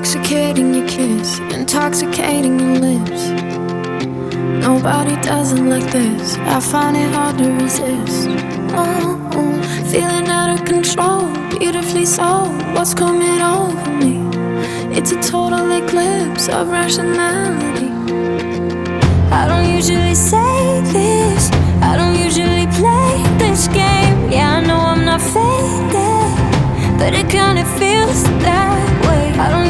Intoxicating your kiss, intoxicating your lips. Nobody does it like this. I find it hard to resist. Oh, oh. feeling out of control, beautifully so. What's coming over me? It's a total eclipse of rationality. I don't usually say this. I don't usually play this game. Yeah, I know I'm not faded, but it kinda feels that way. I don't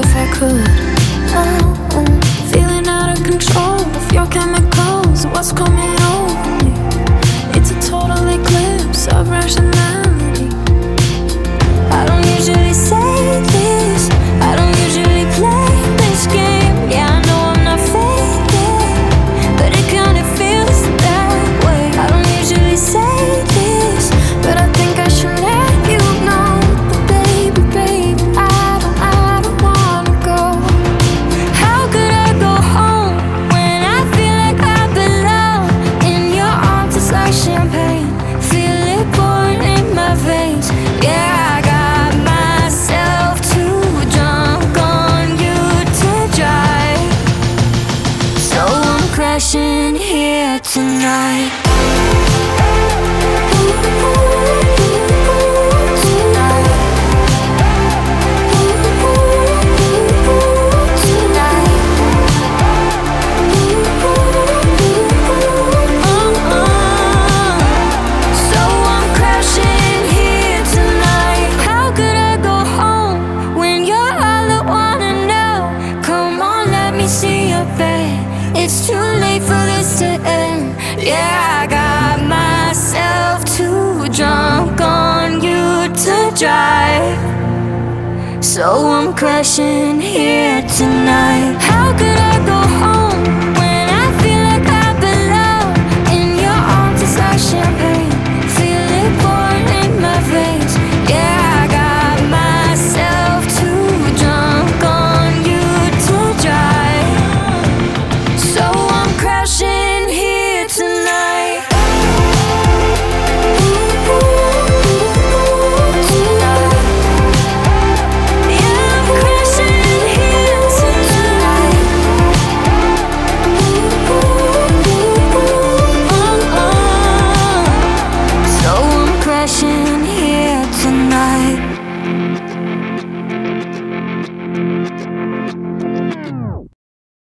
could. tonight. Yeah, I got myself too drunk on you to drive. So I'm crashing here tonight. How could I go home?